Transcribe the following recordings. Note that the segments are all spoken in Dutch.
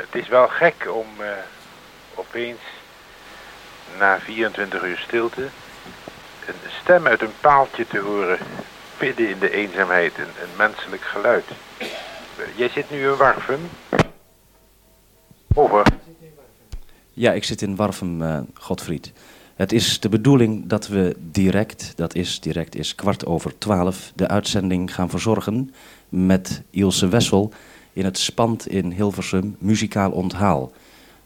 het is wel gek om uh, opeens na 24 uur stilte een stem uit een paaltje te horen midden in de eenzaamheid, een, menselijk geluid. Jij zit nu in Warfum? Over. Ja, ik zit in Warfum, uh, Godfried. Het is de bedoeling dat we direct, dat is direct is kwart over twaalf, de uitzending gaan verzorgen met Ilse Wessel in het Spand in Hilversum Muzikaal Onthaal.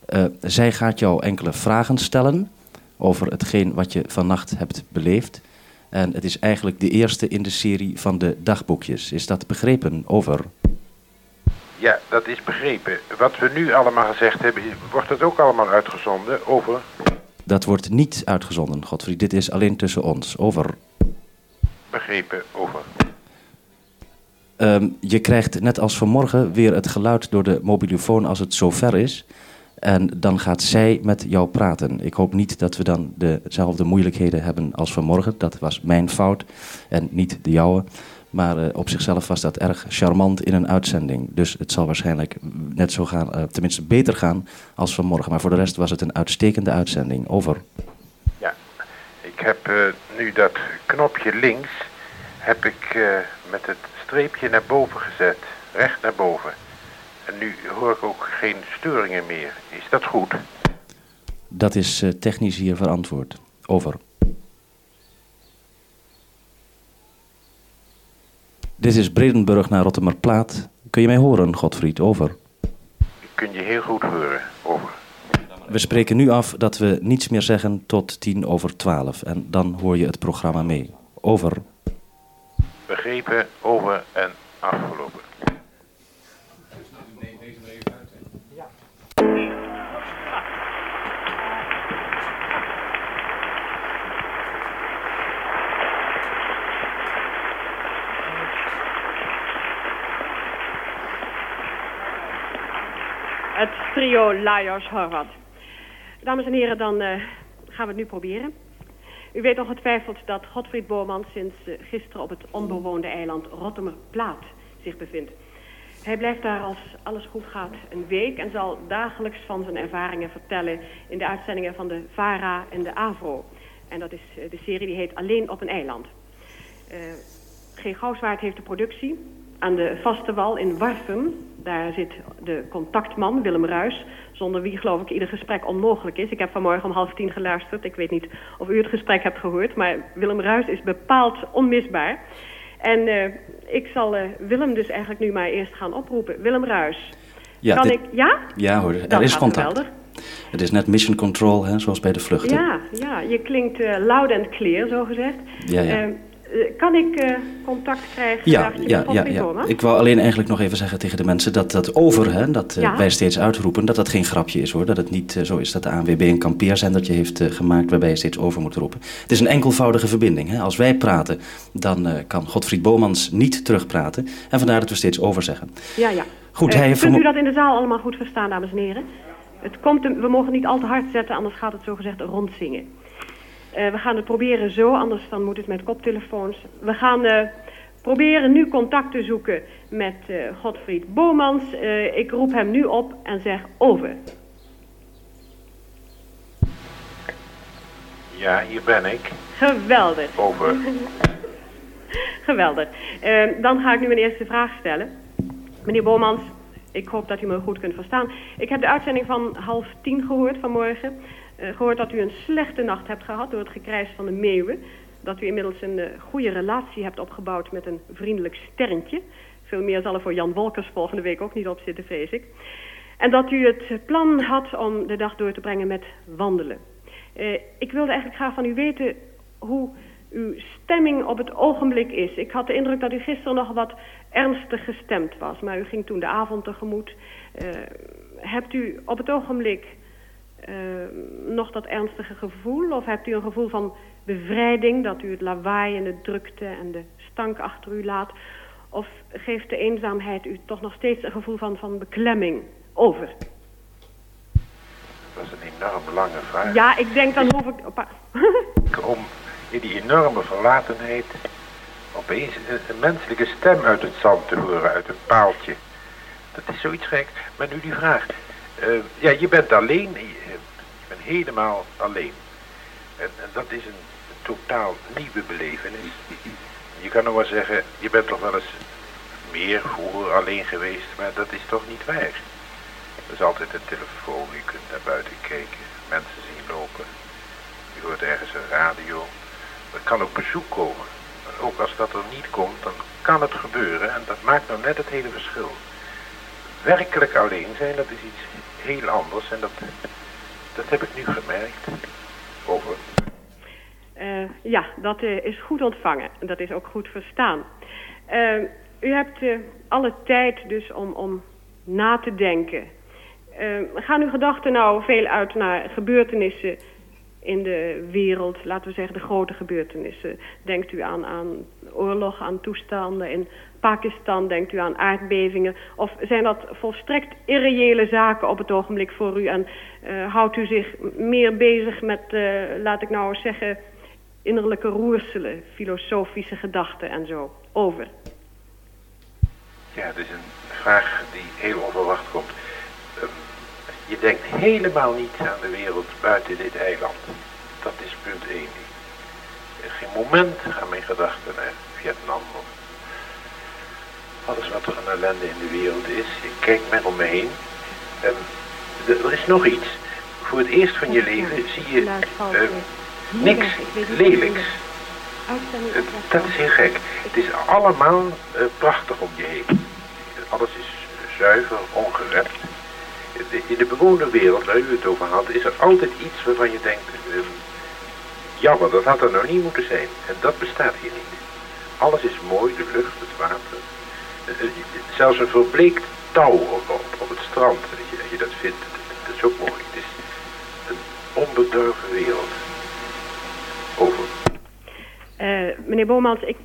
Uh, zij gaat jou enkele vragen stellen over hetgeen wat je vannacht hebt beleefd. En het is eigenlijk de eerste in de serie van de dagboekjes. Is dat begrepen? Over. Ja, dat is begrepen. Wat we nu allemaal gezegd hebben, wordt dat ook allemaal uitgezonden? Over. Dat wordt niet uitgezonden, Godfried. Dit is alleen tussen ons. Over. Begrepen, over. Um, je krijgt net als vanmorgen weer het geluid door de mobielefoon als het zover is. En dan gaat zij met jou praten. Ik hoop niet dat we dan dezelfde moeilijkheden hebben als vanmorgen. Dat was mijn fout en niet de jouwe. Maar uh, op zichzelf was dat erg charmant in een uitzending. Dus het zal waarschijnlijk net zo gaan, uh, tenminste beter gaan als vanmorgen. Maar voor de rest was het een uitstekende uitzending. Over. Ja, ik heb uh, nu dat knopje links heb ik met het streepje naar boven gezet. Recht naar boven. En nu hoor ik ook geen storingen meer. Is dat goed? Dat is technisch hier verantwoord. Over. Dit is Bredenburg naar Rottermerplaat. Kun je mij horen, Godfried? Over. Ik kun je heel goed horen. Over. We spreken nu af dat we niets meer zeggen tot tien over twaalf. En dan hoor je het programma mee. Over. Begrepen, over en afgelopen. Het trio Lajos Horvat. Dames en heren, dan uh, gaan we het nu proberen. U weet ongetwijfeld dat Godfried Boorman sinds uh, gisteren op het onbewoonde eiland Rottemerplaat zich bevindt. Hij blijft daar als alles goed gaat een week en zal dagelijks van zijn ervaringen vertellen in de uitzendingen van de VARA en de AVRO. En dat is uh, de serie die heet Alleen op een eiland. G. Gouwswaard heeft de productie aan de vaste wal in Warfum. Daar zit de contactman, Willem Ruis, zonder wie geloof ik ieder gesprek onmogelijk is. Ik heb vanmorgen om half tien geluisterd. Ik weet niet of u het gesprek hebt gehoord, maar Willem Ruis is bepaald onmisbaar. En uh, ik zal uh, Willem dus eigenlijk nu maar eerst gaan oproepen. Willem Ruis. Ja, kan dit, ik... Ja? Ja hoor, er is contact. Geweldig. Het is net mission control, hè, zoals bij de vluchten. Ja, ja je klinkt uh, loud and clear, zo gezegd. Ja, ja. Kan ik uh, contact krijgen? Ja, ja, ja, ja. Ik wou alleen eigenlijk nog even zeggen tegen de mensen dat dat over, hè, dat uh, Ja. wij steeds uitroepen, dat dat geen grapje is hoor. Dat het niet uh, zo is dat de ANWB een kampeerzendertje heeft gemaakt waarbij je steeds over moet roepen. Het is een enkelvoudige verbinding. Hè. Als wij praten, dan kan Godfried Bomans niet terugpraten. En vandaar dat we steeds over zeggen. Ja, ja. Goed, Eh, hij heeft kunt u dat in de zaal allemaal goed verstaan, dames en heren? Het komt, we mogen niet al te hard zetten, anders gaat het zogezegd rondzingen. Uh, we gaan het proberen zo, anders dan moet het met koptelefoons. We gaan uh, proberen nu contact te zoeken met uh, Godfried Bomans. Ik roep hem nu op en zeg over. Ja, hier ben ik. Geweldig. Over. Geweldig. Dan ga ik nu mijn eerste vraag stellen. Meneer Bomans, ik hoop dat u me goed kunt verstaan. Ik heb de uitzending van half tien gehoord vanmorgen. Uh, gehoord dat u een slechte nacht hebt gehad door het gekrijs van de meeuwen. Dat u inmiddels een uh, goede relatie hebt opgebouwd met een vriendelijk sterntje. Veel meer zal er voor Jan Wolkers volgende week ook niet op zitten, vrees ik. En dat u het plan had om de dag door te brengen met wandelen. Uh, ik wilde eigenlijk graag van u weten hoe uw stemming op het ogenblik is. Ik had de indruk dat u gisteren nog wat ernstig gestemd was, maar u ging toen de avond tegemoet. Hebt u op het ogenblik nog dat ernstige gevoel? Of hebt u een gevoel van bevrijding, dat u het lawaai en de drukte en de stank achter u laat? Of geeft de eenzaamheid u toch nog steeds een gevoel van, van beklemming over? Dat is een enorm lange vraag. Ja, ik denk dan hoef ik... Om in die enorme verlatenheid opeens een, een, menselijke stem uit het zand te horen, uit een paaltje. Dat is zoiets gek. Maar nu die vraag. Uh, ja, je bent alleen. Helemaal alleen. En, dat is een totaal nieuwe belevenis. Je kan nog wel zeggen, je bent toch wel eens meer vroeger alleen geweest, maar dat is toch niet waar. Er is altijd een telefoon, je kunt naar buiten kijken, mensen zien lopen. Je hoort ergens een radio. Er kan ook bezoek komen. En ook als dat er niet komt, dan kan het gebeuren en dat maakt nou net het hele verschil. Werkelijk alleen zijn, dat is iets heel anders en dat, dat heb ik nu gemerkt. Over. Uh, ja, dat uh, is goed ontvangen. Dat is ook goed verstaan. Uh, u hebt alle tijd dus om, om na te denken. gaan uw gedachten nou veel uit naar gebeurtenissen in de wereld, laten we zeggen de grote gebeurtenissen. Denkt u aan, aan oorlog, aan toestanden in Pakistan, denkt u aan aardbevingen? Of zijn dat volstrekt irreële zaken op het ogenblik voor u? En uh, houdt u zich meer bezig met, uh, laat ik nou zeggen, innerlijke roerselen, filosofische gedachten en zo? Over. Ja, het is een vraag die heel onverwacht komt. Je denkt helemaal niet aan de wereld buiten dit eiland. Dat is punt 1. Geen moment gaan mijn gedachten naar Vietnam of alles wat er aan ellende in de wereld is. Ik kijk maar om me heen. En er is nog iets. Voor het eerst van je leven zie je uh, niks lelijks. dat is heel gek. Het is allemaal uh, prachtig om je heen. Alles is zuiver, ongerept. In de bewoonde wereld waar u het over had, is er altijd iets waarvan je denkt... Uh, jammer, dat had er nou niet moeten zijn. En dat bestaat hier niet. Alles is mooi, de lucht, het water, zelfs een verbleekt touw op, op, het strand, als je, dat vindt, dat, is ook mooi. Het is een onbedurven wereld. Over. Uh, meneer Bomans, ik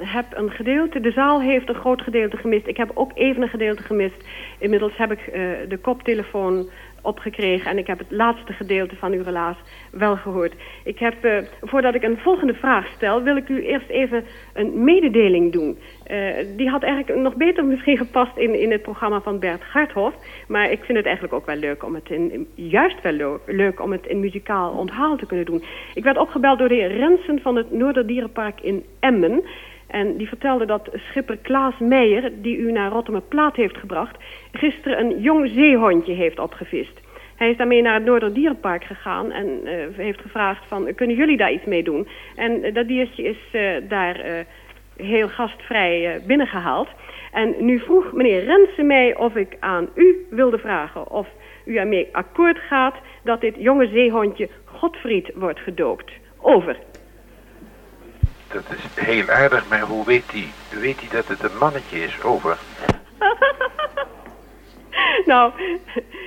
heb een gedeelte, de zaal heeft een groot gedeelte gemist. Ik heb ook even een gedeelte gemist. Inmiddels heb ik uh, de koptelefoon opgekregen en ik heb het laatste gedeelte van uw relaas wel gehoord. Ik heb, uh, voordat ik een volgende vraag stel, wil ik u eerst even een mededeling doen. Uh, die had eigenlijk nog beter misschien gepast in, in het programma van Bert Garthof. Maar ik vind het eigenlijk ook wel leuk om het in, juist wel leuk om het in muzikaal onthaal te kunnen doen. Ik werd opgebeld door de heer Rensen van het Noorderdierenpark in Emmen. En die vertelde dat schipper Klaas Meijer, die u naar Rotterdam-Plaat heeft gebracht... gisteren een jong zeehondje heeft opgevist. Hij is daarmee naar het Noorderdierenpark gegaan en uh, heeft gevraagd van... kunnen jullie daar iets mee doen? En uh, dat diertje is uh, daar heel gastvrij binnengehaald. En nu vroeg meneer Rensen mij of ik aan u wilde vragen... of u ermee akkoord gaat dat dit jonge zeehondje Godfried wordt gedoopt. Over dat is heel aardig, maar hoe weet hij, weet hij dat het een mannetje is? Over. nou,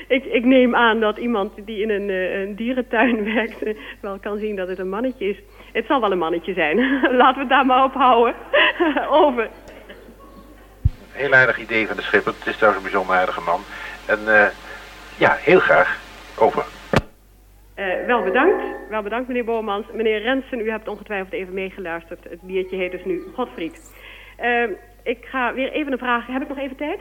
ik, ik neem aan dat iemand die in een, uh, een dierentuin werkt... Uh, wel kan zien dat het een mannetje is. Het zal wel een mannetje zijn. Laten we het daar maar op houden. Over. Heel aardig idee van de schipper. Het is trouwens een bijzonder aardige man. En uh, ja, heel graag. Over. Uh, wel bedankt. Wel bedankt, meneer Boomans. Meneer Rensen, u hebt ongetwijfeld even meegeluisterd. Het biertje heet dus nu Godfried. Uh, ik ga weer even een vraag... Heb ik nog even tijd?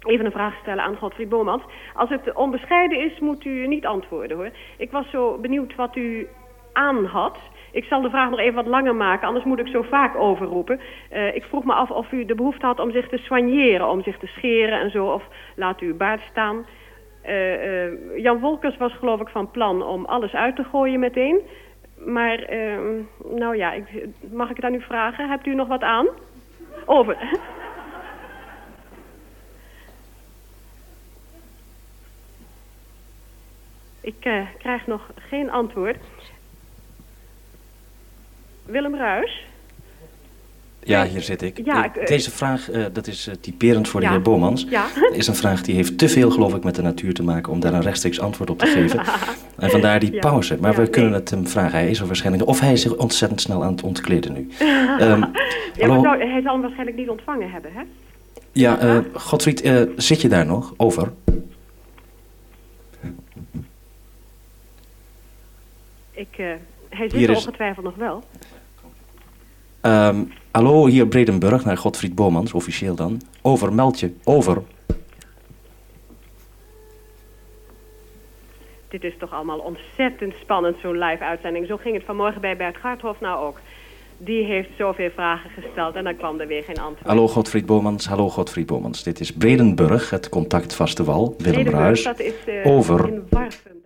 Even een vraag stellen aan Godfried Boomans. Als het onbescheiden is, moet u niet antwoorden, hoor. Ik was zo benieuwd wat u aan had. Ik zal de vraag nog even wat langer maken, anders moet ik zo vaak overroepen. Uh, ik vroeg me af of u de behoefte had om zich te soigneren, om zich te scheren en zo. Of laat u uw baard staan... Uh, uh, Jan Wolkers was geloof ik van plan om alles uit te gooien meteen. Maar, uh, nou ja, ik, mag ik het aan u vragen? Hebt u nog wat aan? Over. ik krijg nog geen antwoord. Willem Ruis? Ja, hier zit ik. Ja, ik, Deze vraag, uh, dat is uh, typerend voor de heer Bomans. Ja. is een vraag die heeft te veel, geloof ik, met de natuur te maken... om daar een rechtstreeks antwoord op te geven. en vandaar die pauze. Maar we kunnen het hem vragen. Hij is er waarschijnlijk... Of hij is zich ontzettend snel aan het ontkleden nu. um, ja, zou, hij zal hem waarschijnlijk niet ontvangen hebben, hè? Ja, uh, Godfried, zit je daar nog? Over. Ik, hij zit er ongetwijfeld nog wel. Um, hallo, hier Bredenburg, naar Godfried Bomans, officieel dan. Over, meld je, over. dit is toch allemaal ontzettend spannend, zo'n live-uitzending. Zo ging het vanmorgen bij Bert Garthof nou ook. Die heeft zoveel vragen gesteld en dan kwam er weer geen antwoord. Hallo Godfried Bomans, hallo Godfried Bomans. Dit is Bredenburg, het contactvaste wal, Willem Bruis, dat is, eh, over in Warfum.